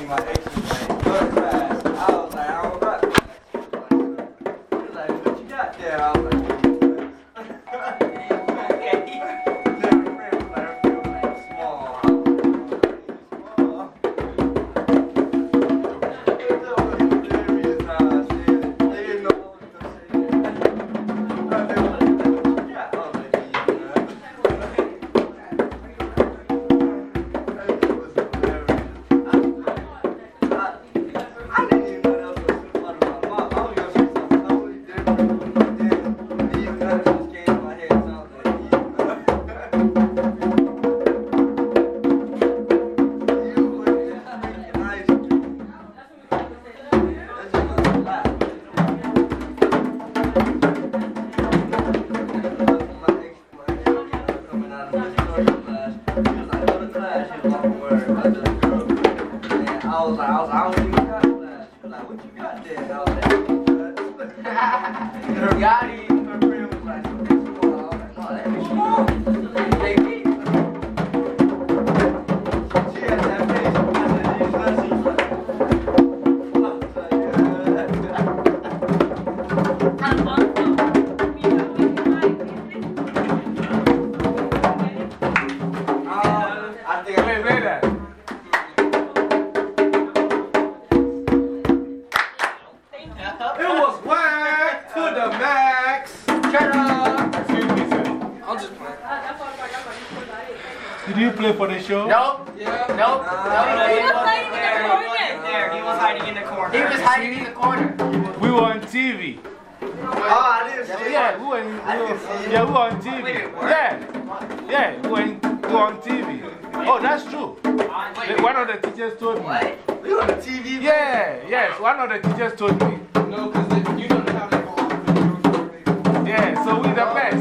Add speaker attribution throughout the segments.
Speaker 1: me my
Speaker 2: Nope.
Speaker 1: Yeah.
Speaker 2: Nope.
Speaker 1: Nah.
Speaker 2: He wasn't
Speaker 3: hiding in the corner.
Speaker 2: He wasn't there. He was hiding in the corner.
Speaker 3: He was hiding in the corner.
Speaker 4: We were on TV.
Speaker 1: Oh, I didn't see it.
Speaker 4: Yeah, we were, in, we
Speaker 1: I didn't
Speaker 4: were,
Speaker 1: see
Speaker 4: yeah, we were on TV. Yeah, yeah, we were, in, we were on TV. Oh, that's true. The- One of the teachers told me.
Speaker 1: We were on TV.
Speaker 4: Yeah, yes, one of the teachers told me.
Speaker 5: No, because you don't have like all
Speaker 4: Yeah, so we the best.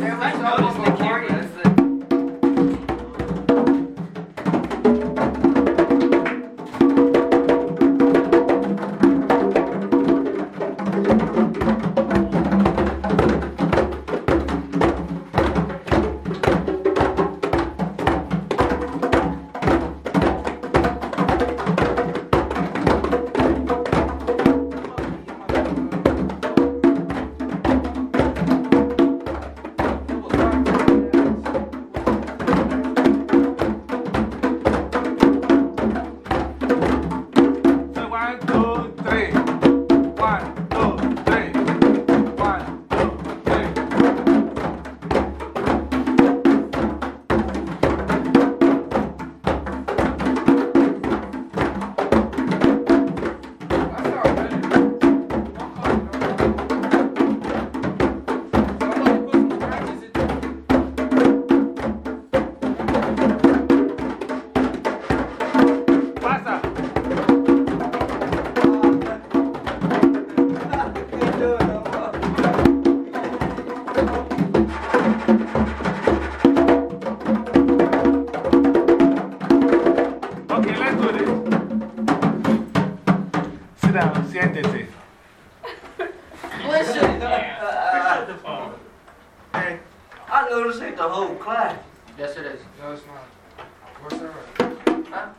Speaker 4: Sit down, siéntese.
Speaker 1: Hey, I know this ain't the whole class.
Speaker 3: Yes, it is.
Speaker 5: No, it's not. Where's that?
Speaker 3: Huh?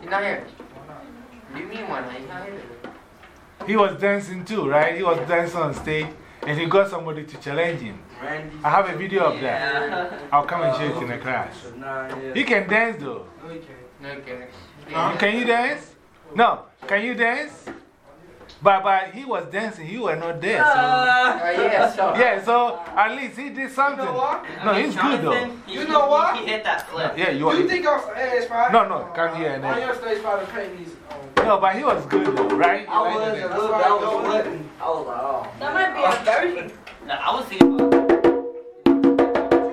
Speaker 3: He's not here. What do you mean, why not? He's not here.
Speaker 4: He was dancing too, right? He was dancing on stage and he got somebody to challenge him.
Speaker 1: Randy.
Speaker 4: I have a video of that. I'll come and show it in the class.
Speaker 1: Nah, yeah.
Speaker 4: He can dance though.
Speaker 5: No, you can't.
Speaker 3: No, he can't.
Speaker 4: Can you dance? No. Can you dance? But, but he was dancing, you were not there. So.
Speaker 3: Oh, yeah, so.
Speaker 4: Yeah, so at least he did something.
Speaker 5: You know what?
Speaker 4: No, he's good though.
Speaker 2: He-
Speaker 5: You know what?
Speaker 2: He hit that flip.
Speaker 4: Yeah, you
Speaker 5: You think I'm stage five?
Speaker 4: No, no, come here and
Speaker 5: On
Speaker 4: then.
Speaker 5: your stage five to pay these.
Speaker 4: No, but he was good though, right?
Speaker 1: I was a little, I was sweating. I was like, oh.
Speaker 3: That might be a very.
Speaker 2: No, I was seeing.
Speaker 1: You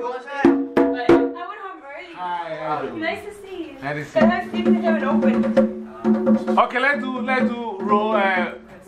Speaker 1: want that?
Speaker 3: I went home early.
Speaker 4: Hi, how you doing?
Speaker 3: Nice to see you.
Speaker 4: Nice to see
Speaker 3: Sometimes people have it open.
Speaker 4: Okay, let's do, let's do row, uh,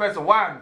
Speaker 4: first one.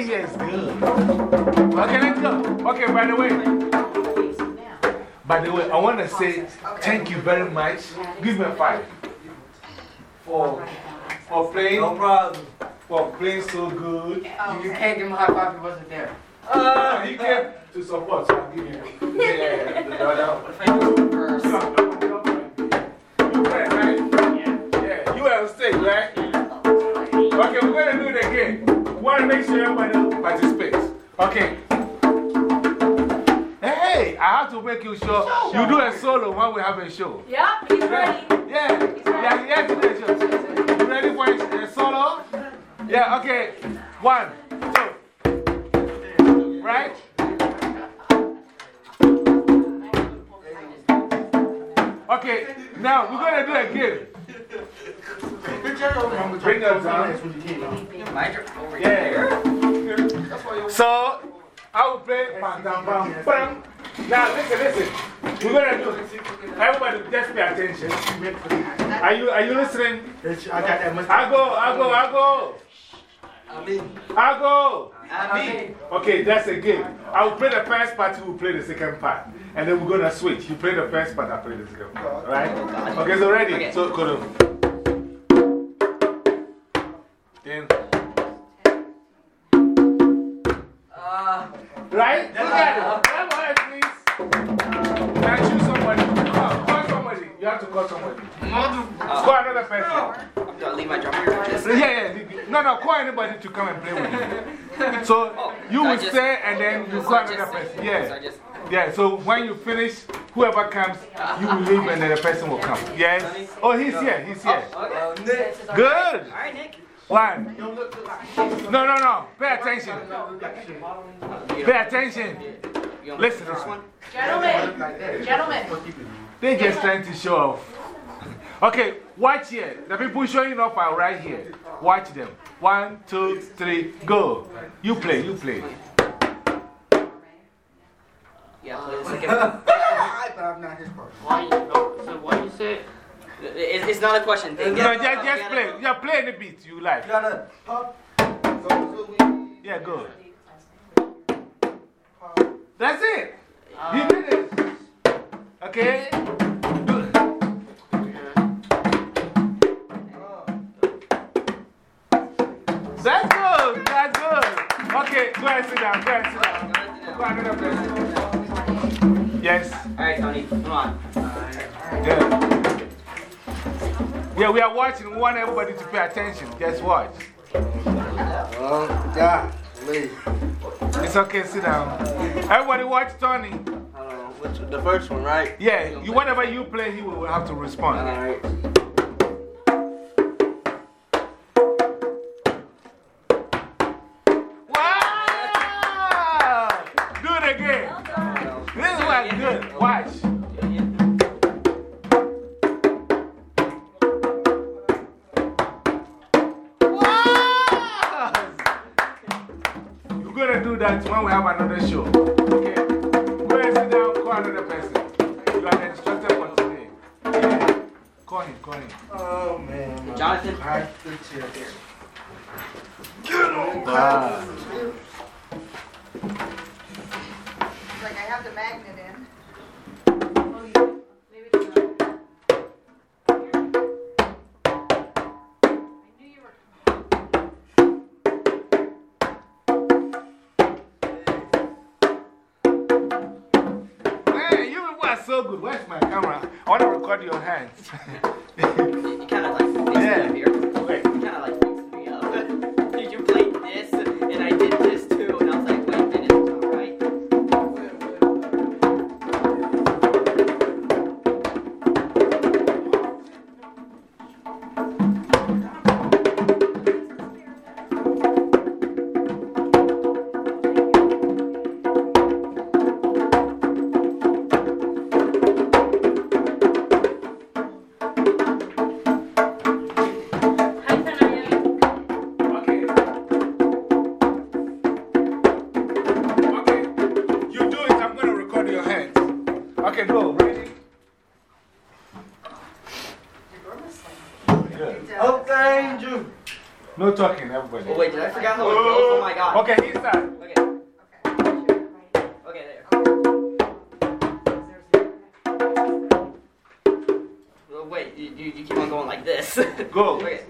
Speaker 4: Everybody here is good. Okay, let's go. Okay, by the way, by the way, I want to say thank you very much. Give me a five for, for playing,
Speaker 1: No problem.
Speaker 4: for playing so good.
Speaker 3: You, you can't give him a high five if he wasn't there.
Speaker 4: Ah, he came to support, so I'll give you. Yeah, the other.
Speaker 3: First.
Speaker 4: You played, right? Yeah, you were on stage, right? Okay, we're going to do it again. We want to make sure everybody participates. Okay. Hey, I have to make you sure you do a solo while we have a show.
Speaker 6: Yep, he's ready.
Speaker 4: Yeah, yeah, yeah, do the show. You ready for a, a solo? Yeah, okay. One, two. Right? Okay, now we're going to do a game. Bring that down. Yeah. So, I will play. Bam, bam, bam. Now, listen, listen. We're going to do Everybody, just pay attention. Are you, are you listening?
Speaker 5: I
Speaker 4: go, I go, I go.
Speaker 1: I
Speaker 4: I go.
Speaker 1: I mean.
Speaker 4: Okay, that's a game. I will play the first part, you will play the second part. And then we're going to switch. You play the first part, I play the second part. Alright? Okay, so ready?
Speaker 2: Okay.
Speaker 4: So, go to. Then.
Speaker 1: Uh,
Speaker 4: Right? Look at it. Come on, please. Now choose somebody. Come on, call somebody. You have to call somebody. Call another person.
Speaker 2: I'm gonna leave my drum here. Just,
Speaker 4: Yeah, yeah. No, no, call anybody to come and play with you. So you will
Speaker 2: just-
Speaker 4: stay and then you call another person. Yeah. Yeah, so when you finish, whoever comes, you will leave and then the person will come. Yes? Oh, he's here. He's here.
Speaker 2: Okay.
Speaker 1: uh, Nick.
Speaker 4: Good. Line. No, no, no. Pay attention. Pay attention. Listen
Speaker 2: to
Speaker 4: this
Speaker 2: one.
Speaker 6: Gentlemen. Gentlemen.
Speaker 4: They just trying to show off. Okay, watch here. The people showing off are right here. Watch them. One, two, three, go. You play, you play. Yeah.
Speaker 5: But I'm not his
Speaker 3: So you say?
Speaker 2: It's, it's not a question thing.
Speaker 4: No, just, just, just play. Yeah, play the beat you like.
Speaker 5: Piano. Pop.
Speaker 4: Yeah, go. That's it. Uh, you did it. Okay? That's good. That's good. Okay, go and sit down. Go ahead, sit down. Go and sit down. Yes.
Speaker 2: All right, Tony. Come on.
Speaker 4: Good. Yeah, we are watching. We want everybody to pay attention.
Speaker 5: Guess what? Yeah,
Speaker 4: It's okay, sit down. Everybody watch Tony.
Speaker 1: Uh, the first one, right?
Speaker 4: Yeah, you, whatever you play, he will have to respond.
Speaker 5: All right.
Speaker 4: No talking, everybody.
Speaker 2: Oh, wait, did I forget how it goes? Oh my god.
Speaker 4: Okay, he's not.
Speaker 2: Okay. Okay, wait, you, you, you keep on going like this.
Speaker 4: Go.
Speaker 2: okay.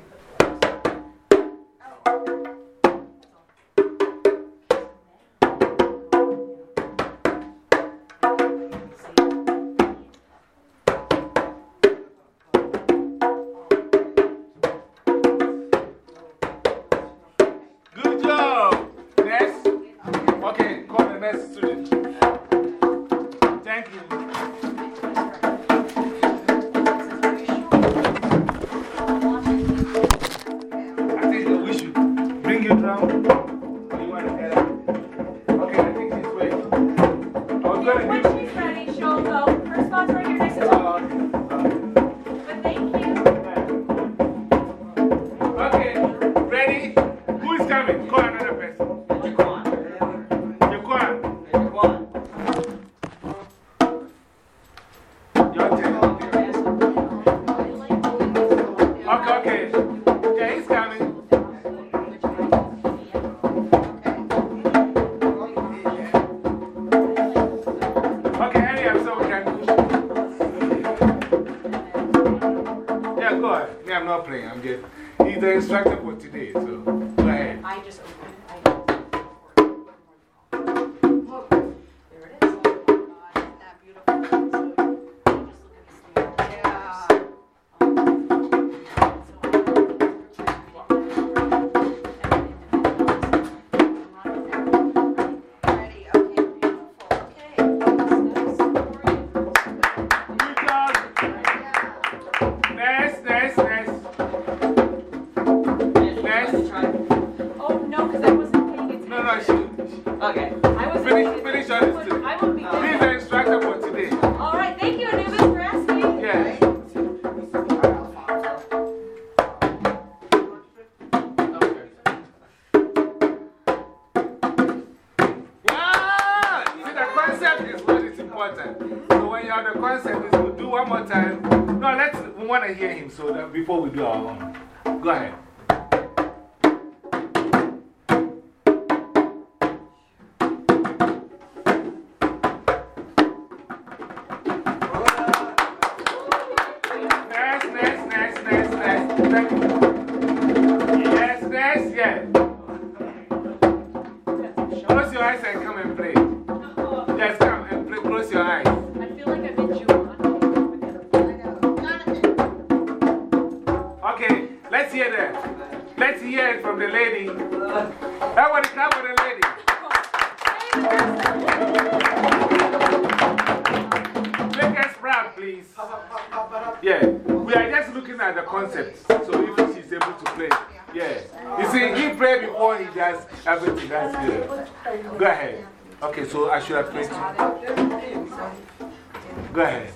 Speaker 6: Go
Speaker 4: ahead.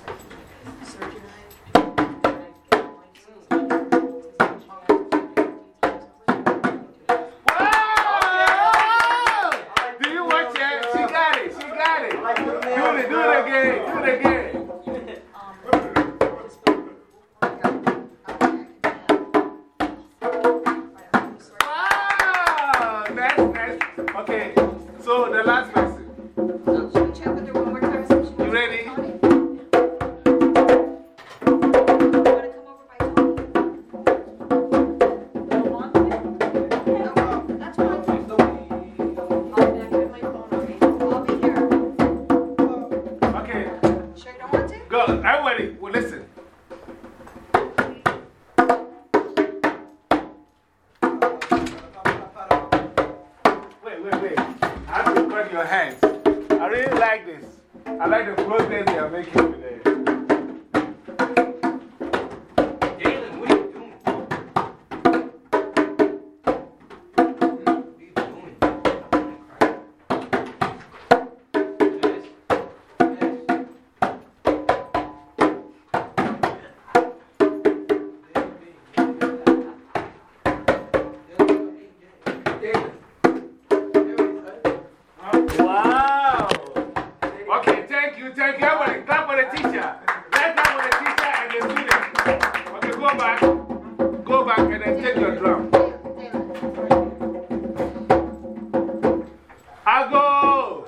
Speaker 4: Ago!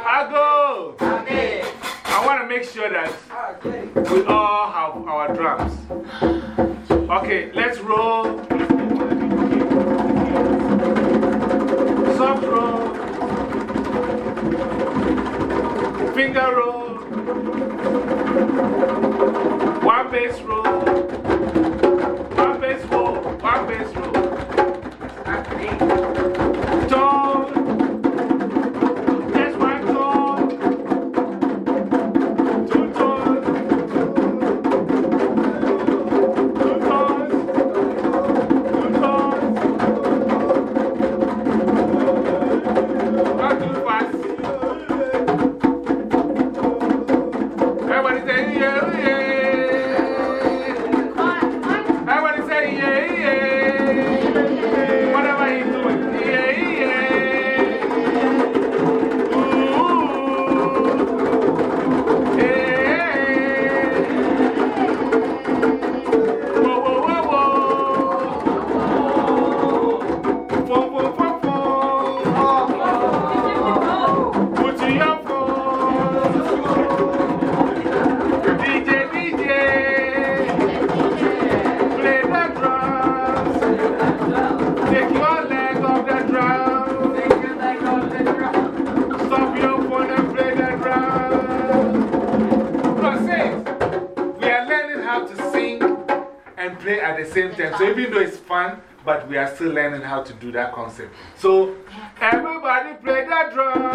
Speaker 4: Ago!
Speaker 6: I
Speaker 4: want to make
Speaker 6: sure
Speaker 4: that we all have our drums. Okay, let's roll. Soft roll. Finger roll. One bass roll. to do that concept. So, everybody play that drum.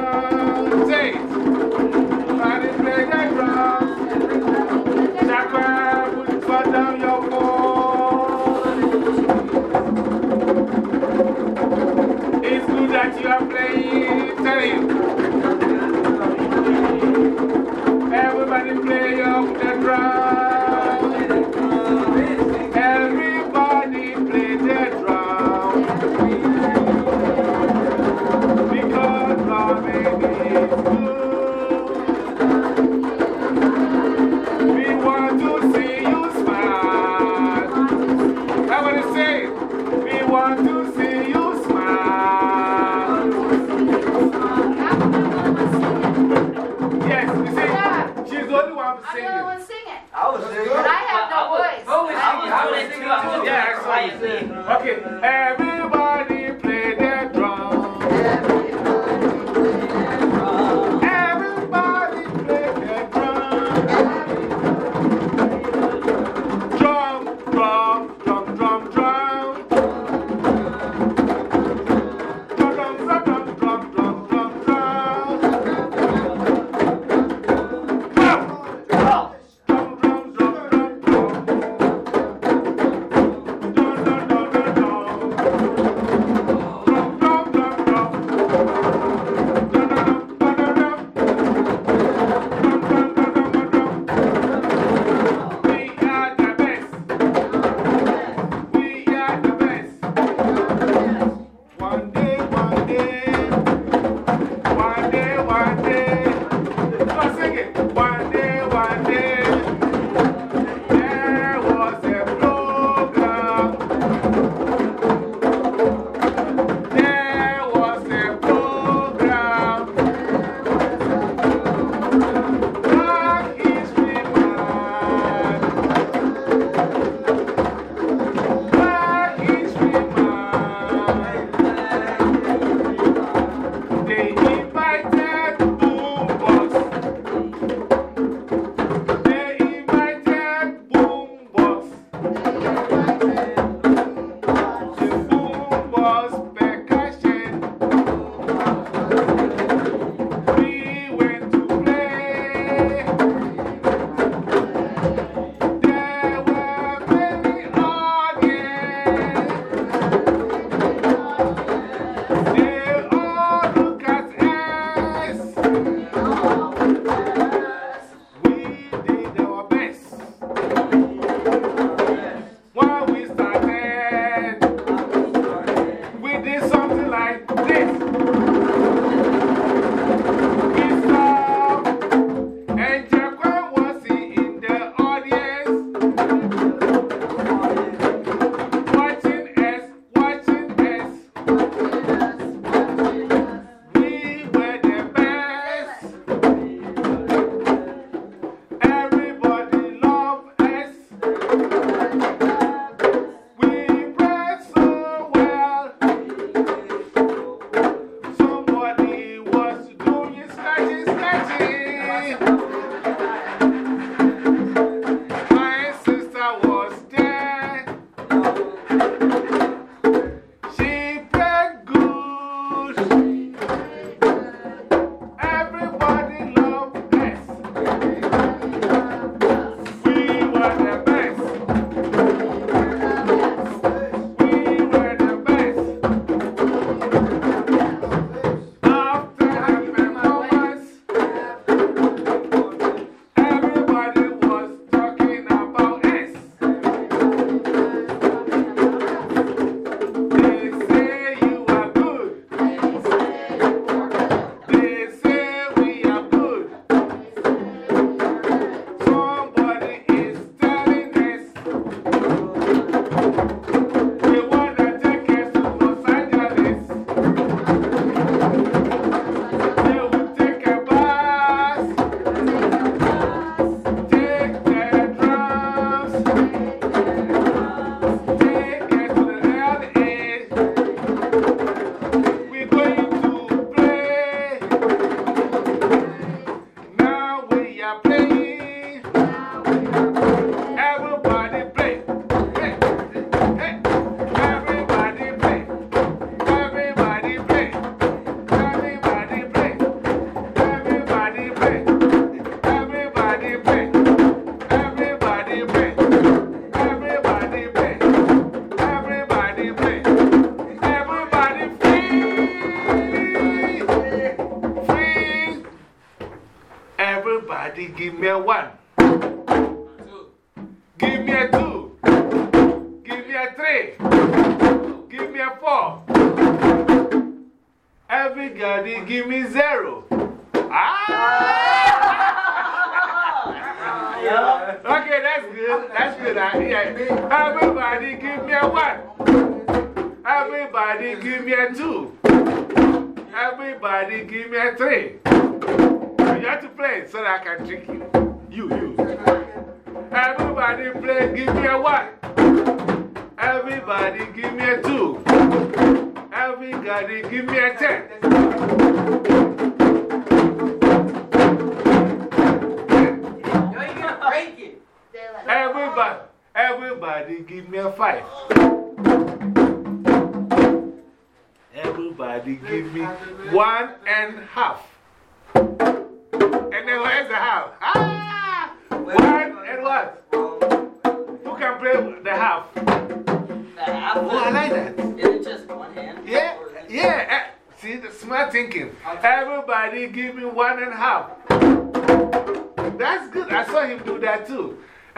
Speaker 4: One.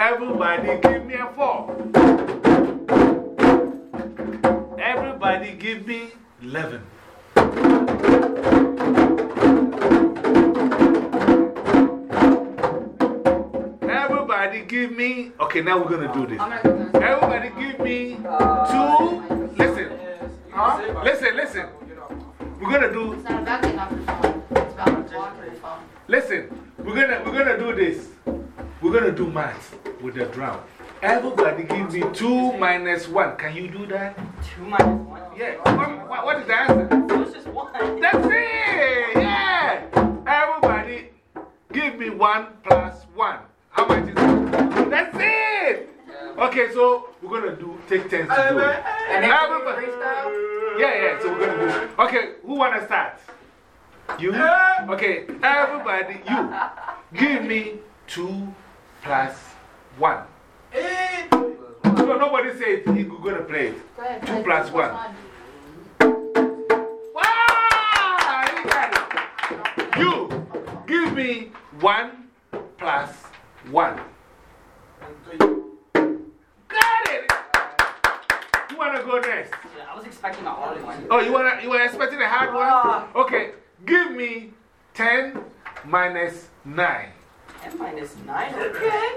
Speaker 7: Everybody give me a four. Everybody give me
Speaker 4: 11. Everybody give me. Okay, now we're going to do this.
Speaker 6: I'm gonna go there.
Speaker 4: Everybody give me uh, two. Listen, listen, listen. We're going to do
Speaker 6: It's not about getting off your phone. It's about blocking.
Speaker 4: Listen, we're gonna, we're gonna do this. We're gonna do math with the drum. Everybody give me 2 minus 1. Can you do that?
Speaker 2: Two minus one.
Speaker 4: Yeah. What, what, what is the answer?
Speaker 2: So it's just one.
Speaker 4: That's it! Yeah! Everybody give me 1 plus 1. How much is it? That's it! Okay, so we're gonna do, take 10 to do it.
Speaker 3: And
Speaker 4: Everybody. Yeah, yeah, so we're gonna do Okay, who wanna start? You? Okay, everybody, you. Give me two plus one. No, nobody say it. You're gonna play it.
Speaker 6: Go ahead.
Speaker 4: Two
Speaker 6: play
Speaker 4: plus
Speaker 6: two
Speaker 4: one. Wow! You got it. You. Give me one plus one. Got it! You wanna go next?
Speaker 2: Yeah, I was expecting a hard one.
Speaker 4: Oh, you, wanna, you were expecting a hard
Speaker 2: Ah.
Speaker 4: one? Okay, give me 10 minus 9.
Speaker 2: Ten minus nine. Okay.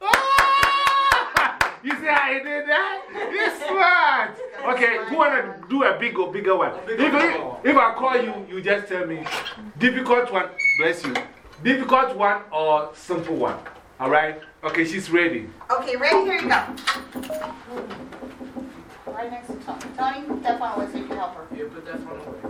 Speaker 4: Ah! You see how he did that? He's smart. Okay, who wanna do a big or bigger one? If, if, if I call you, you just tell me difficult one, bless you. Difficult one or simple one. All right? Okay, she's ready.
Speaker 6: Okay, ready? Here you go. Right next to Tony. Tony, that phone away so you can help her.
Speaker 5: Yeah, put that phone away.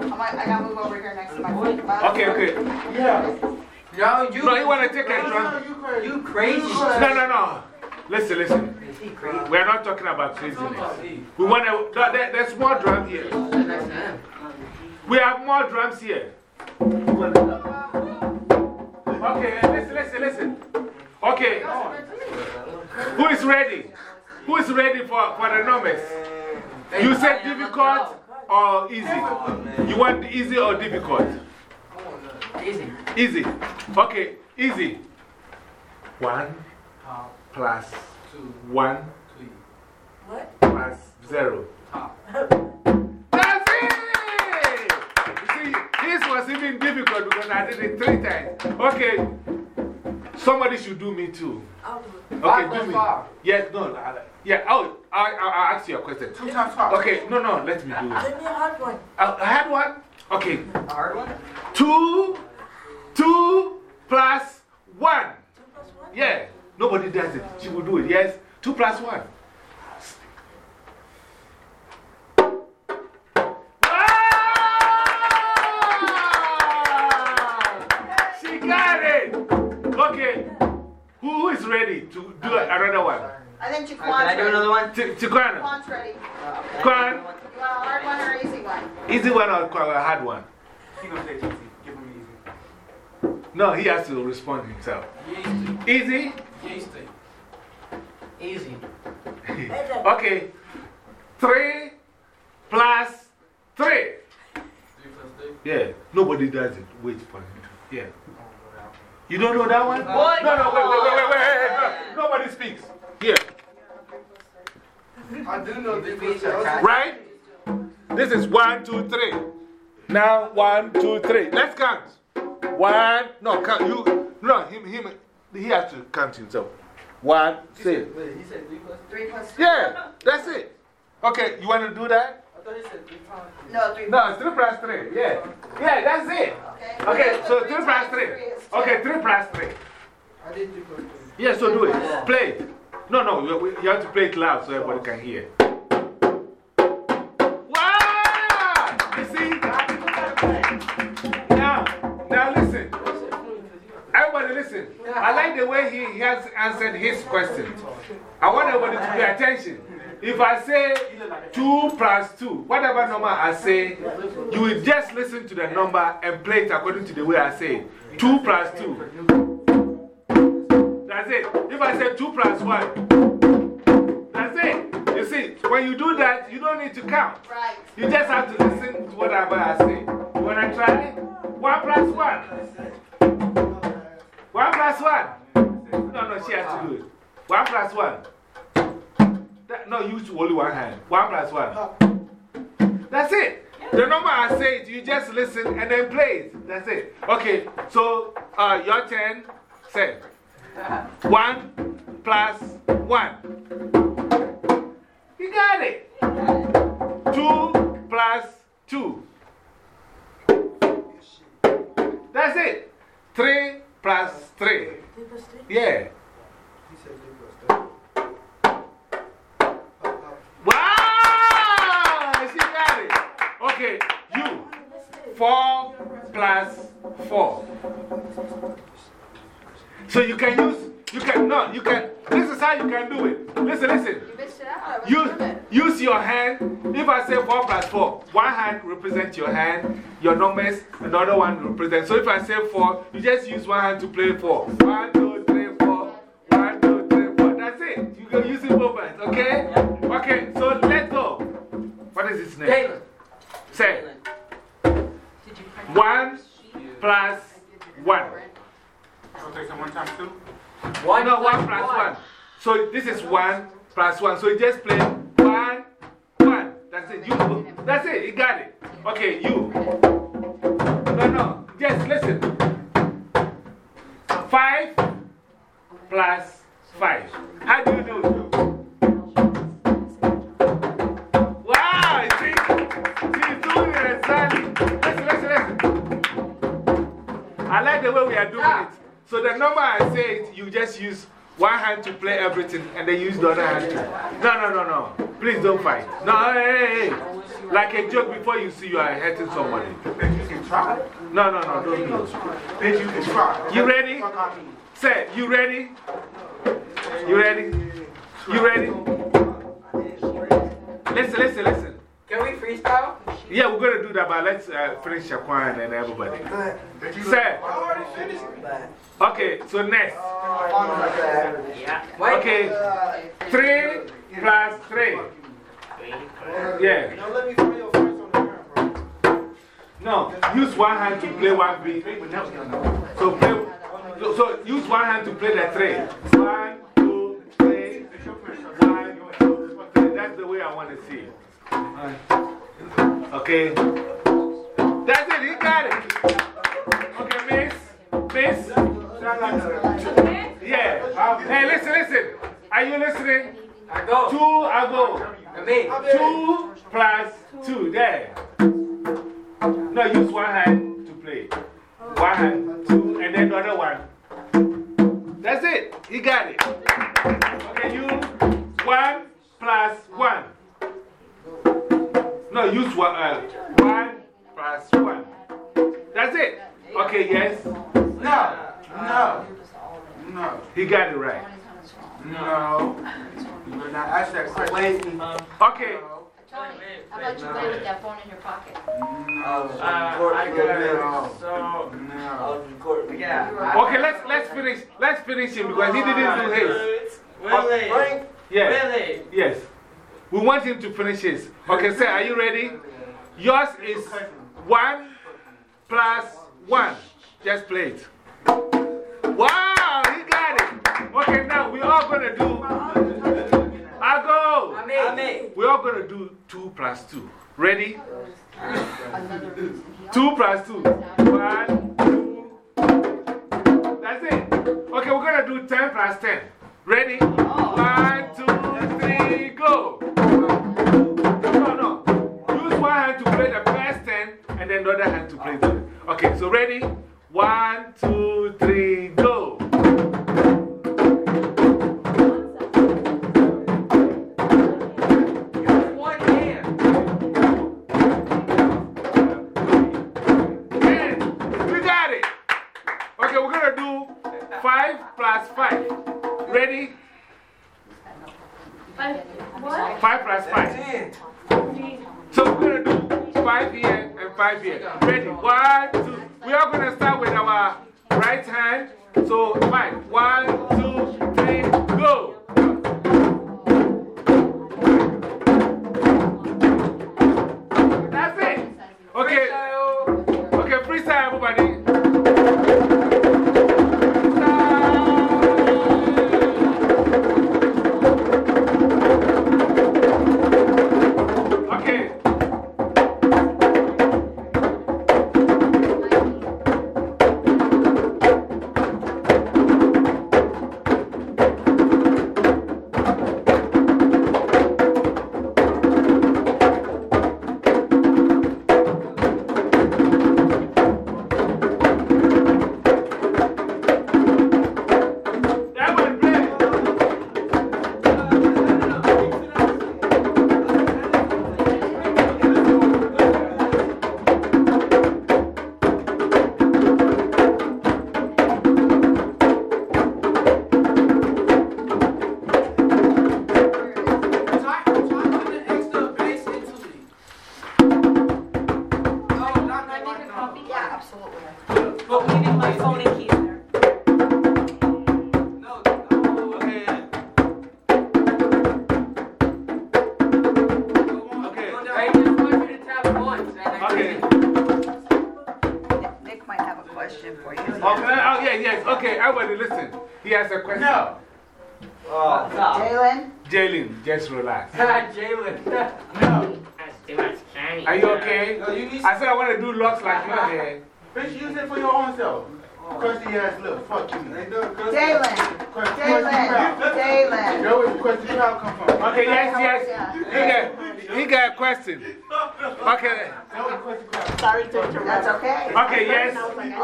Speaker 6: I'm I gotta move over here next to my phone.
Speaker 4: Okay, okay.
Speaker 5: Yeah.
Speaker 3: No, you.
Speaker 4: No, you wanna take a drum?
Speaker 5: you crazy.
Speaker 2: You crazy.
Speaker 4: No, no, no. Listen, listen.
Speaker 2: Is he crazy?
Speaker 4: We're not talking about craziness. We want to, no, there, there's more drums here.
Speaker 3: Next to him.
Speaker 4: We have more drums here. Okay, listen, listen, listen. Okay, who is ready? Who is ready for, for the numbers? You said difficult or easy? You want easy or difficult?
Speaker 2: Easy.
Speaker 4: Easy. Okay, easy. One plus one plus zero. That's it! You see, this was even difficult because I did it three times. Okay, somebody should do me too. Okay,
Speaker 3: Five
Speaker 4: do
Speaker 3: plus
Speaker 4: me.
Speaker 3: five.
Speaker 4: Yes, no, I- yeah. Oh, I, I, I'll ask you a question.
Speaker 5: Two times five.
Speaker 4: Okay, no, no, let me do it.
Speaker 3: Give me a hard one.
Speaker 4: I, I had one. Okay,
Speaker 2: A hard one?
Speaker 4: two, two plus one.
Speaker 3: Two plus one?
Speaker 4: Yeah, nobody does it. She will do it. Yes, two plus one. Ah! She got it. Okay, who, who is ready to do another one?
Speaker 6: I think
Speaker 2: Can
Speaker 6: Jaquan's
Speaker 2: I do
Speaker 6: ready.
Speaker 2: another one?
Speaker 4: Ti- Tijuana.
Speaker 6: Jaquan's ready.
Speaker 2: Uh, okay.
Speaker 4: Kwan.
Speaker 6: You want a hard one or an easy one?
Speaker 4: Easy one or a hard one?
Speaker 5: He gonna say easy. Give him easy.
Speaker 4: No, he has to respond himself.
Speaker 5: Easy.
Speaker 4: Easy?
Speaker 5: Easy.
Speaker 2: Easy.
Speaker 4: Okay, three plus three.
Speaker 5: Three plus three.
Speaker 4: Yeah, nobody does it. Wait for him. Yeah. You don't know that one?
Speaker 2: What?
Speaker 4: No, no, wait, wait, wait, wait, wait. No, nobody speaks. Here,
Speaker 5: I do know three plus three.
Speaker 4: right? This is one, two, three. Now, one, two, three. Let's count. One, no, count. You, no, him, him, he has to count himself. One, say.
Speaker 5: Wait, he said three plus
Speaker 6: Three plus three?
Speaker 4: Yeah, that's it. Okay, you want to do that?
Speaker 5: I thought he said three times.
Speaker 6: No, three
Speaker 4: No, it's three plus three. Yeah. Yeah, that's it.
Speaker 6: Okay.
Speaker 4: Okay, so three
Speaker 6: Three
Speaker 4: plus
Speaker 6: times
Speaker 4: three.
Speaker 6: three is
Speaker 4: Okay,
Speaker 6: ten.
Speaker 4: three plus three.
Speaker 5: I did do good.
Speaker 4: Yeah, so do it. Play it. No, no, you, you have to play it loud so everybody can hear. Listen. I like the way he, has answered his question. I want everybody to pay attention. If I say 2 plus 2, whatever number I say, you will just listen to the number and play it according to the way I say it. 2 plus 2. That's it. If I say 2 plus 1, that's it. You see, when you do that, you don't need to count.
Speaker 6: Right.
Speaker 4: You just have to listen to whatever I say. You want to try it? 1 plus 1. 1 plus 1. No, no, she has to do it. 1 plus 1. That, no, use only one hand. 1 plus 1. That's it. The number I said, you just listen and then play it. That's it. Okay, so uh, your turn. Say 1 plus 1. You got it. 2 plus 2. That's it. 3 plus 3. Yeah. Wow! She got it. Okay, you. 4 plus 4. So you can use, you can, no, you can, this is how you can do it. Listen, listen.
Speaker 6: You missed it out.
Speaker 4: Use, use your hand. If I say 4 plus 4, one hand represents your hand, your numbers, another one represents. So if I say 4, you just use one hand to play 4. 1, 2, 3, 4. 1, 2, 3, 4. That's it. You can use it both hands, okay? Okay, so let's go. What is his name?
Speaker 2: Taylor.
Speaker 4: Say 1 plus 1.
Speaker 5: So take some one time two.
Speaker 2: One
Speaker 4: No,
Speaker 2: plus
Speaker 4: 1 plus 1. So this is 1 plus 1. So you just play 1, 1. That's it. You, that's it. You got it. Okay, you. No, no. Just listen. 5 plus 5. How do you do it? Wow, see? She's doing it exactly. Listen, listen, listen. I like the way we are doing ah. it. So the number I say it, you just use one hand to play everything and then use the other hand to. No, no, no, no. Please don't fight. No, hey, hey, hey. Like a joke before you see you are hurting somebody.
Speaker 5: Then you can try.
Speaker 4: No, no, no, don't do it.
Speaker 5: Then you can try.
Speaker 4: You ready? Say, you ready? You ready? You ready? Listen, listen, listen.
Speaker 2: Can we freestyle?
Speaker 4: Yeah, we're going to do that, but let's uh, finish Shaquan and everybody.
Speaker 5: Did you
Speaker 4: Say,
Speaker 5: I already finished.
Speaker 4: okay, so next. Okay, 3 plus 3. Yeah.
Speaker 5: Don't let me throw your first on the ground.
Speaker 4: No, use one hand to play one beat. So, play, so use one hand to play the three. One, two, three. One, two, three. That's the way I want to see it. Okay. That's it, you got it. Okay, miss. Miss. Yeah. Um, hey, listen, listen. Are you listening?
Speaker 2: I go.
Speaker 4: Two, I go. Two plus two, there. No, use one hand to play. One hand, two, and then the other one. That's it. You got it. Okay, you one plus one. No, use one, uh, one plus one. That's it. Okay, yes.
Speaker 5: No. No. No.
Speaker 4: He got it right.
Speaker 5: No. You better not ask that question.
Speaker 2: Wait.
Speaker 4: Okay.
Speaker 6: Tony, how about you play with that phone in your pocket?
Speaker 5: No.
Speaker 2: I got it. So,
Speaker 5: No.
Speaker 2: yeah.
Speaker 4: Okay, let's, let's finish. Let's finish him because he didn't do his.
Speaker 2: Really?
Speaker 4: Yeah.
Speaker 2: Really?
Speaker 4: Yes. We want him to finish his. Okay, sir, are you ready? Yours is 1 plus 1. Just play it. Wow, he got it. Okay, now we're all going to do. Go.
Speaker 2: I. I made.
Speaker 4: We're all going to do 2 plus 2. Ready?
Speaker 6: Another reason. He
Speaker 4: 2 plus 2. 1, 2. That's it. Okay, we're going to do 10 plus 10. Ready? 1, the other hand to play. Okay, so ready? One, two,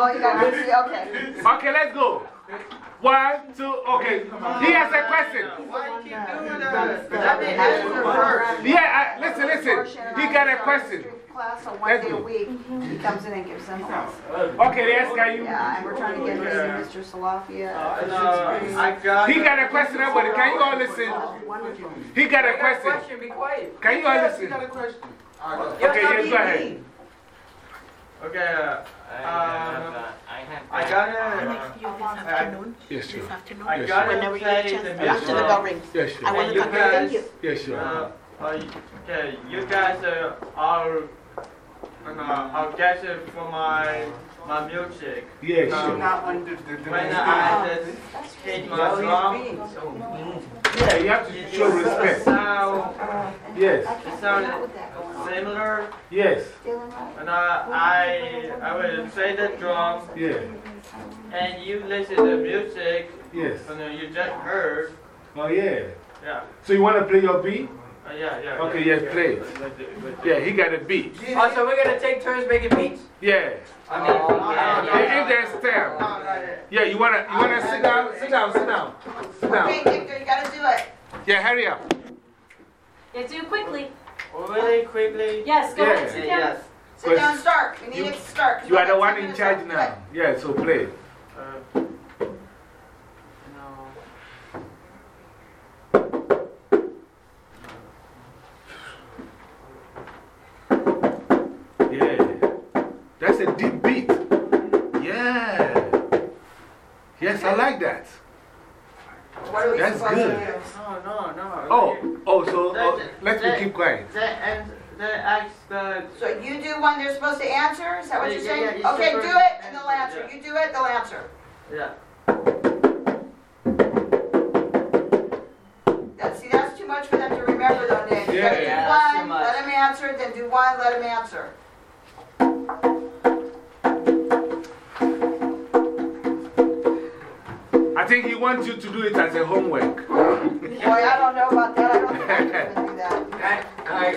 Speaker 4: Oh, you got
Speaker 8: to
Speaker 6: okay.
Speaker 4: Okay, let's go. One, two, okay. He has a question.
Speaker 9: Why you keep doing that?
Speaker 3: Let me answer first.
Speaker 4: Yeah, I, listen, listen. He got a question.
Speaker 6: Class, so one
Speaker 4: Let's
Speaker 6: day a
Speaker 4: go.
Speaker 6: week, he comes in and gives them a
Speaker 4: Okay, yes, can you?
Speaker 6: Yeah, and we're trying to get him to Mr. Salafia.
Speaker 9: Uh, no, uh, I got
Speaker 4: He got a question, everybody. Can you all listen?
Speaker 6: Wonderful.
Speaker 4: He got a
Speaker 3: I got a
Speaker 4: question.
Speaker 3: question. Be quiet.
Speaker 4: Can you all
Speaker 1: You
Speaker 4: listen?
Speaker 1: got a question.
Speaker 4: Okay, yes, go ahead.
Speaker 9: Okay, uh, um,
Speaker 3: I have.
Speaker 9: I got it.
Speaker 8: You this afternoon.
Speaker 4: Yes, sure.
Speaker 8: This afternoon.
Speaker 9: I gotta
Speaker 8: Whenever you get a chance. After the bell rings.
Speaker 4: Yes,
Speaker 8: I
Speaker 4: sure.
Speaker 8: want to
Speaker 9: you
Speaker 8: come here. Thank
Speaker 9: guys-
Speaker 8: you.
Speaker 4: Yes, sure.
Speaker 9: Uh, uh, okay, you guys uh, are, uh, are guessing for my, my music.
Speaker 4: Yes,
Speaker 9: Um,
Speaker 4: sure.
Speaker 1: Not under the. the
Speaker 9: When I just hit my drum,
Speaker 4: Yeah, you have to show
Speaker 9: it
Speaker 4: respect.
Speaker 9: sound,
Speaker 4: Yes,
Speaker 9: it sounds similar,
Speaker 4: yes,
Speaker 9: and I, I, I will play the drum,
Speaker 4: yeah,
Speaker 9: and you listen to the music,
Speaker 4: yes.
Speaker 9: and you just heard,
Speaker 4: Oh, yeah.
Speaker 9: yeah,
Speaker 4: So you want to play your beat?
Speaker 9: Uh, yeah, yeah.
Speaker 4: Okay,
Speaker 9: yeah,
Speaker 4: yes,
Speaker 9: yeah.
Speaker 4: play it.
Speaker 9: Let's do it, let's do
Speaker 4: Yeah, he got a beat.
Speaker 3: Oh, so we're going to take turns making beats?
Speaker 4: Yeah.
Speaker 3: I mean, yeah,
Speaker 4: Yeah,
Speaker 3: yeah.
Speaker 4: If there's
Speaker 9: it.
Speaker 4: style.
Speaker 9: No, not it.
Speaker 4: Yeah, you want to you wanna sit down? Sit down, sit down. Sit
Speaker 6: Okay,
Speaker 4: down.
Speaker 6: Victor, you got to do it.
Speaker 4: Yeah, hurry up.
Speaker 8: Yeah, do it quickly.
Speaker 9: Really quickly.
Speaker 8: Yes, go
Speaker 4: Yeah.
Speaker 8: ahead. Sit down.
Speaker 9: Yes.
Speaker 6: Sit down start. We need
Speaker 4: You-
Speaker 6: it to start. 'cause
Speaker 4: You are the one in
Speaker 6: minutes
Speaker 4: charge now. Yeah, so play.
Speaker 6: Are we
Speaker 4: That's
Speaker 6: supposed
Speaker 4: good.
Speaker 6: to do?
Speaker 9: No, no, no.
Speaker 4: Oh, oh, so oh, let me keep quiet.
Speaker 9: They, and they ask the.
Speaker 6: So you do one they're supposed to answer? Is that what
Speaker 9: Yeah,
Speaker 6: you're saying?
Speaker 9: yeah,
Speaker 6: Okay, do it and they'll
Speaker 9: answer,
Speaker 6: answer. You do it, they'll answer.
Speaker 9: Yeah.
Speaker 6: That, see, that's too much for them to remember though, Nick. You
Speaker 4: Yeah.
Speaker 6: gotta do
Speaker 3: Yeah, that's too
Speaker 6: one,
Speaker 3: much.
Speaker 6: let them answer, then do one, let them answer.
Speaker 4: Think he wants you to do it as a homework.
Speaker 6: Boy, I don't know about that. I don't think I can do that.
Speaker 3: I,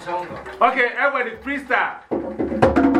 Speaker 3: Zongo.
Speaker 4: Okay, everybody. Freestyle,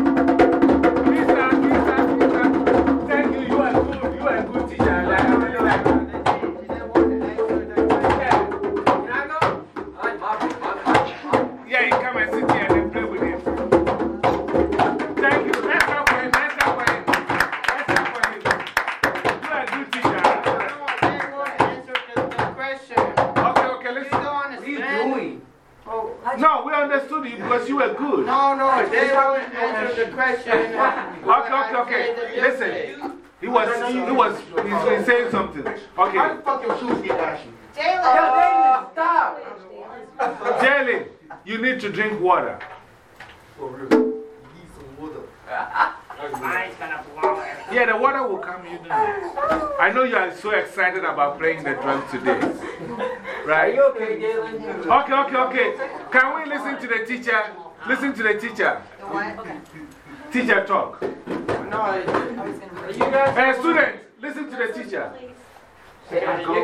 Speaker 4: water.
Speaker 5: For real. You need some water.
Speaker 4: Yeah, the water will come, you down. I know you are so excited about playing the drums today.
Speaker 9: Are
Speaker 4: Right?
Speaker 9: you okay,
Speaker 4: Okay, okay, okay. Can we listen to the teacher? Listen to the teacher. Teacher talk.
Speaker 9: No, are you guys.
Speaker 4: Hey, students, listen to the teacher.
Speaker 9: You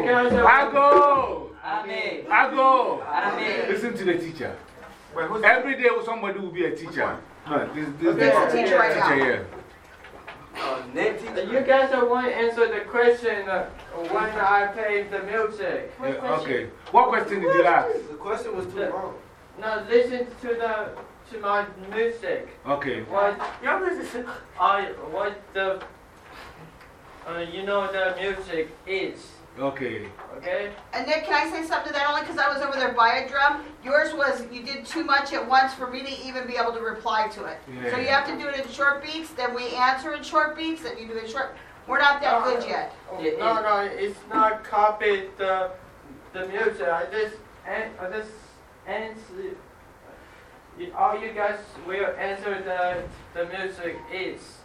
Speaker 9: guys are.
Speaker 4: I go.
Speaker 2: Ame.
Speaker 4: I go. Listen to the teacher.
Speaker 10: Wait,
Speaker 4: Every day somebody will be a teacher. No, this, this,
Speaker 6: There's a teacher right
Speaker 4: teacher here.
Speaker 9: You guys are one answer the question uh, when I play the music.
Speaker 4: Yeah, okay. What question did you ask?
Speaker 5: The question was too long.
Speaker 9: Now listen to the to my music.
Speaker 4: Okay.
Speaker 9: What I what the uh, you know the music is.
Speaker 4: Okay.
Speaker 9: Okay.
Speaker 6: And Nick, can I say something to that only because I was over there by a drum? Yours was you did too much at once for me to even be able to reply to it. So you have to do it in short beats, then we answer in short beats, then you do it in short. We're not that good yet.
Speaker 2: It-
Speaker 9: No,
Speaker 2: it-
Speaker 9: no, it's not copied the the music. I just and I just answer. You, all you guys will answer the the music is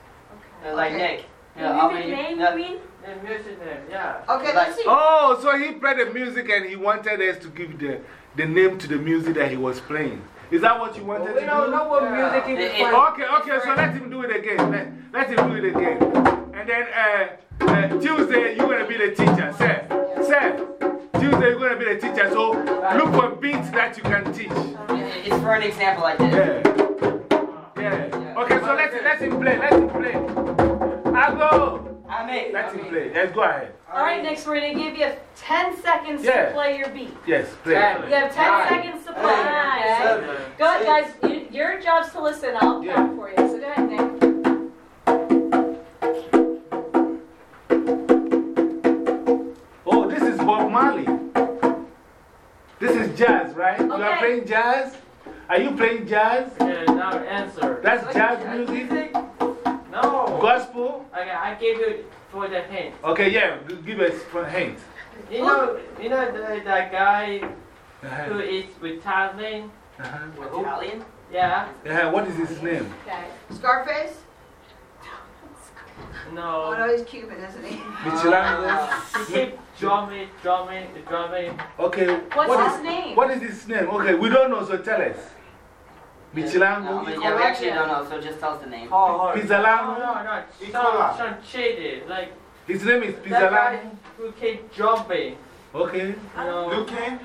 Speaker 2: Uh, Like
Speaker 6: Okay.
Speaker 2: Nick. Yeah, I'll
Speaker 8: Music
Speaker 2: be-
Speaker 8: name,
Speaker 2: yeah.
Speaker 8: You mean?
Speaker 9: the music name. Yeah.
Speaker 6: Okay, let's see.
Speaker 4: Oh, so he played the music and he wanted us to give the, the name to the music that he was playing. Is that what you wanted
Speaker 9: we
Speaker 4: to
Speaker 9: don't
Speaker 4: do?
Speaker 9: know what music he was
Speaker 2: It- it-
Speaker 9: playing.
Speaker 4: Okay, okay, so let him do it again. Let, let him do it again. And then uh, uh, Tuesday, you're going to be the teacher. Sir, sir, Tuesday, you're going to be the teacher. So look for beats that you can teach.
Speaker 2: It's for an example I did.
Speaker 4: Yeah. Yeah. Okay, so let's, let him play. Let him play. I go.
Speaker 2: Ame.
Speaker 4: Let him play. Yes, go ahead.
Speaker 8: All right, next we're going to give you 10 seconds
Speaker 4: Yeah.
Speaker 8: to play your beat.
Speaker 4: Yes, play.
Speaker 8: You have 10
Speaker 9: Nine.
Speaker 8: seconds to play. Okay? Go ahead, guys. You, your job's to listen. I'll
Speaker 4: Yeah.
Speaker 8: count for you. So go ahead, Nick.
Speaker 4: Oh, this is Bob Marley. This is jazz, right? You are
Speaker 8: Okay.
Speaker 4: playing jazz? Are you playing jazz?
Speaker 9: Yeah, now answer.
Speaker 4: That's jazz music?
Speaker 9: No.
Speaker 4: Gospel?
Speaker 9: Okay, I gave you for the hint.
Speaker 4: Okay, yeah, give us a hint.
Speaker 9: You know, you know the, that guy
Speaker 4: Uh
Speaker 9: who
Speaker 4: -huh.
Speaker 9: is retiring?
Speaker 4: Uh -huh.
Speaker 2: Italian?
Speaker 9: Yeah?
Speaker 4: Uh -huh. What is his name?
Speaker 8: Okay.
Speaker 6: Scarface? Oh,
Speaker 9: No.
Speaker 6: no, he's Cuban, isn't he?
Speaker 4: Michelango?
Speaker 9: He keep drumming, drumming, drumming.
Speaker 4: Okay.
Speaker 8: What's
Speaker 4: what
Speaker 8: his
Speaker 4: is-
Speaker 8: name?
Speaker 4: What is his name? Okay, we don't know, so tell us. Michelango?
Speaker 2: No, but yeah, we actually don't know, so just tell us the name.
Speaker 9: No,
Speaker 4: Pizzalango?
Speaker 9: no, no.
Speaker 10: Icola.
Speaker 9: Some, some shady. Like,
Speaker 4: His name is
Speaker 9: that guy
Speaker 4: Pizzalango?
Speaker 9: who keep jumping.
Speaker 4: Okay.
Speaker 9: You know.
Speaker 10: Luke King?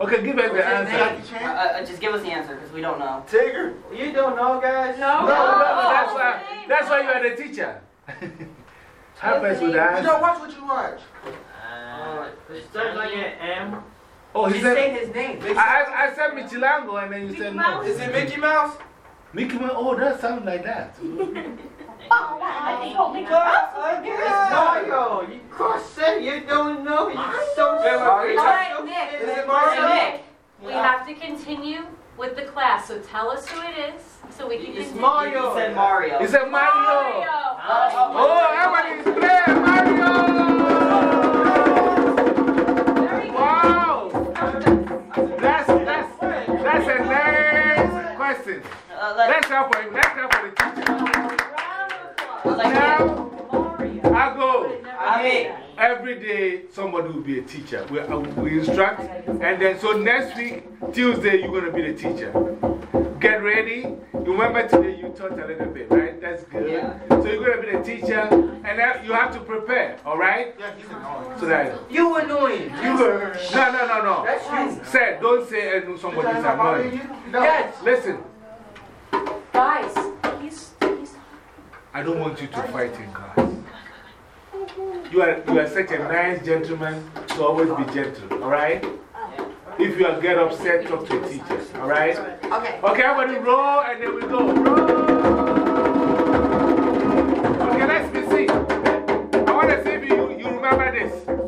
Speaker 4: Okay, give us the
Speaker 2: his
Speaker 4: answer.
Speaker 2: name?
Speaker 10: Jackie
Speaker 2: Uh,
Speaker 10: Chan?
Speaker 2: uh, just give us the answer, because we don't know.
Speaker 5: Tigger.
Speaker 9: You don't know, guys?
Speaker 8: No.
Speaker 4: No, no, no,
Speaker 8: Oh,
Speaker 4: that's why,
Speaker 8: okay.
Speaker 4: that's why you are the teacher. Help us with the
Speaker 10: You
Speaker 4: answer.
Speaker 10: don't watch what you watch.
Speaker 9: Uh, it starts like an M.
Speaker 4: Oh, he said,
Speaker 3: his name.
Speaker 4: I, I, I said Michelango and then you said no.
Speaker 5: Is it Mickey Mouse?
Speaker 4: Mickey Mouse, oh, that sounds like that.
Speaker 8: Oh, I think I'll make
Speaker 9: It's Mario. You cross it. You don't know. You're so
Speaker 8: All
Speaker 9: sorry.
Speaker 8: right, Nick.
Speaker 5: Is it
Speaker 8: So,
Speaker 5: Mario?
Speaker 8: Nick, we have to continue with the class. So tell us who it is so we can
Speaker 9: It's
Speaker 8: continue.
Speaker 9: Mario.
Speaker 2: He said Mario.
Speaker 4: He said Mario.
Speaker 8: Mario.
Speaker 4: Oh, oh everybody's playing Mario. Question.
Speaker 2: Let,
Speaker 4: Let's help for him. Let's help for the teacher.
Speaker 8: Round of applause.
Speaker 2: like
Speaker 4: Now, I go.
Speaker 2: Ame.
Speaker 4: Every day, somebody will be a teacher. We, uh, we instruct. And then, so next week, Tuesday, you're going to be the teacher. Get ready. Remember today you taught a little bit, right? That's good.
Speaker 2: Yeah.
Speaker 4: So you're going to be the teacher. And then you have to prepare, all right?
Speaker 10: Yeah, he's annoying.
Speaker 4: So that
Speaker 3: You annoying.
Speaker 4: you were. No, no, no, no.
Speaker 3: That's you.
Speaker 4: Say, don't say uh, somebody's
Speaker 10: Is that
Speaker 4: annoying.
Speaker 10: No.
Speaker 4: Yes, listen.
Speaker 8: Guys, he's, he's.
Speaker 4: I don't want you to fight in class. You are, you are such a nice gentleman, so always be gentle, all right? If you are get upset, talk to your teachers, all right?
Speaker 6: Okay.
Speaker 4: Okay, everybody roll and then we go. Roll. Okay, let's be see. I want to see if you, you remember this.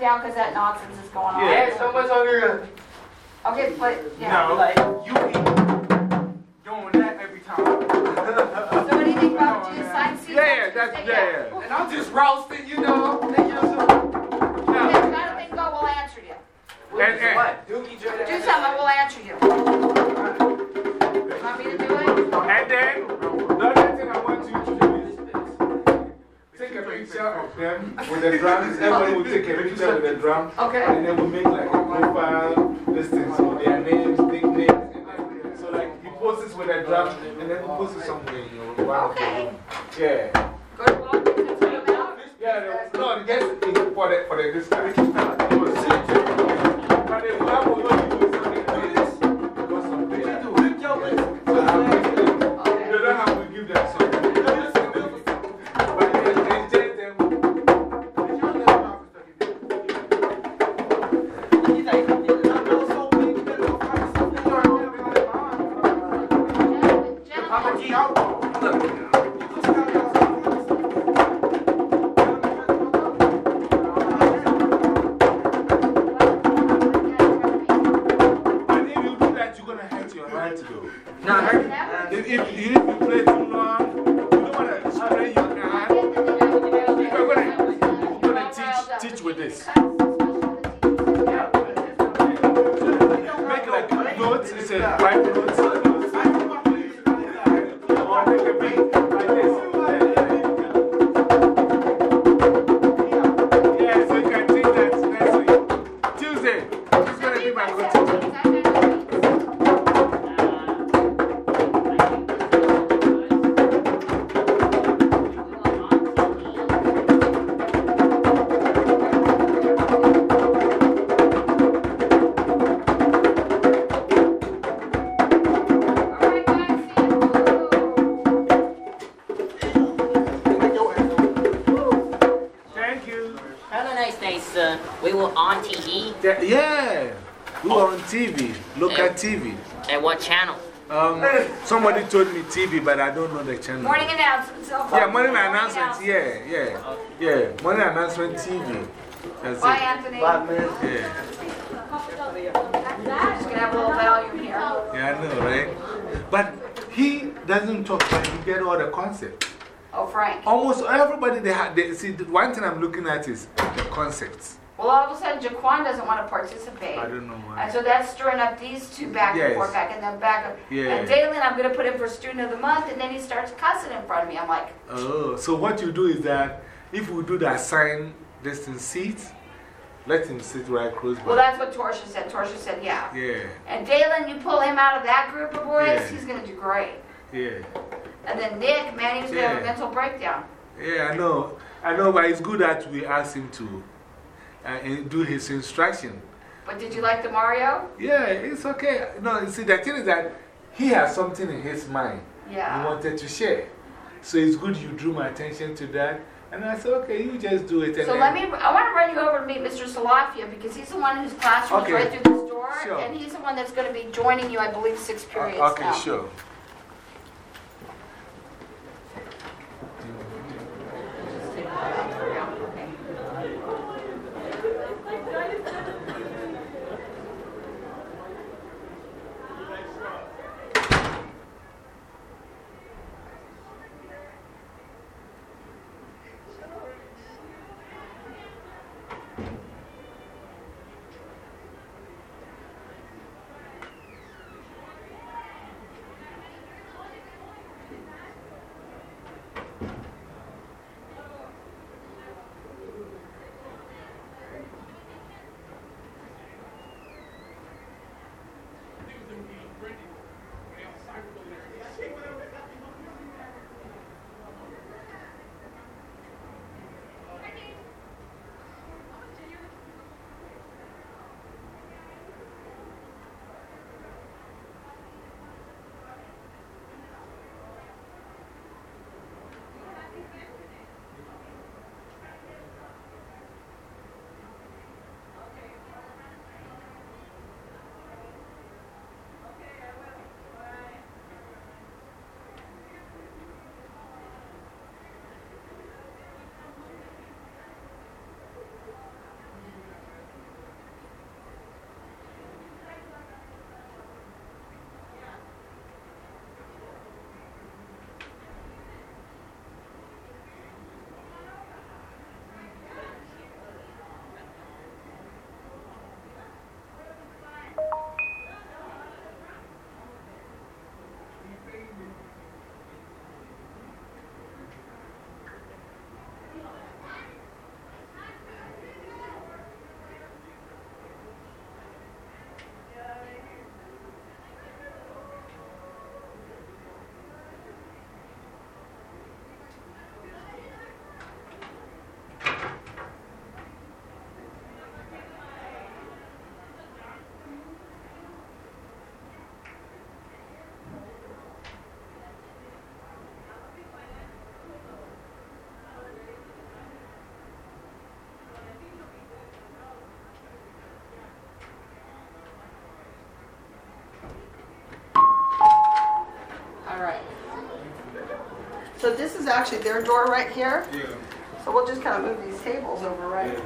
Speaker 6: Down because that nonsense is going on.
Speaker 4: Yeah.
Speaker 9: Someone's over here.
Speaker 6: Okay, but, yeah.
Speaker 10: No,
Speaker 9: Like,
Speaker 10: you keep doing that every time.
Speaker 6: So what do you think about doing sign seats?
Speaker 4: Yeah, yeah, that's, yeah, yeah.
Speaker 10: And I'm just roasting, you know.
Speaker 4: Picture with the drums.
Speaker 6: Okay.
Speaker 4: And then we'll make like a profile, this thing, so their names, nicknames. And then, so, like, you post this with a drum, and then you post it somewhere in your one
Speaker 6: Okay.
Speaker 4: Yeah. Yeah, yeah.
Speaker 2: we were on TV,
Speaker 4: local TV.
Speaker 2: At what channel?
Speaker 4: Um, somebody told me TV, but I don't know the channel.
Speaker 6: Morning announcements. so far.
Speaker 4: Yeah, morning announcement, yeah, yeah, yeah. Morning announcement TV. That's
Speaker 6: Bye,
Speaker 4: it.
Speaker 6: Anthony.
Speaker 4: Yeah,
Speaker 6: Just gonna have a little volume here.
Speaker 4: yeah, I know, right? But he doesn't talk, but he get all the concepts.
Speaker 6: Oh, Frank.
Speaker 4: Almost everybody, they have, they, see, the one thing I'm looking at is the concepts.
Speaker 6: Well, all of a sudden, Jaquan doesn't want to participate.
Speaker 4: I don't know
Speaker 6: And so that's stirring up these two back and forth, back and then back. up.
Speaker 4: Yeah.
Speaker 6: And Dalen, I'm going to put him for student of the month, and then he starts cussing in front of me. I'm like,
Speaker 4: Oh, so what you do is that if we do the assigned distance seats, let him sit right close by.
Speaker 6: well, that's what Torsha said. Torsha said, yeah.
Speaker 4: yeah,
Speaker 6: And Dalen, you pull him out of that group of boys,
Speaker 4: Yeah.
Speaker 6: he's going to do great.
Speaker 4: yeah.
Speaker 6: And then Nick, man, he was going to have a mental breakdown.
Speaker 4: Yeah, I know. I know, but it's good that we ask him to uh, in- do his instruction.
Speaker 6: But did you like the Mario?
Speaker 4: Yeah, it's okay. No, you see, the thing is that he has something in his mind he
Speaker 6: Yeah.
Speaker 4: wanted to share. So it's good you drew my attention to that. And I said, okay, you just do it. And
Speaker 6: So let me, I want to run you over to meet Mr. Salafia because he's the one whose classroom
Speaker 4: Okay.
Speaker 6: right through this door.
Speaker 4: Sure.
Speaker 6: And he's the one that's going to be joining you, I believe, six periods
Speaker 4: Uh, Okay,
Speaker 6: now.
Speaker 4: sure. So this is actually their door right here.
Speaker 6: Yeah.
Speaker 4: So we'll just kind of move these tables over, right?
Speaker 6: Yeah.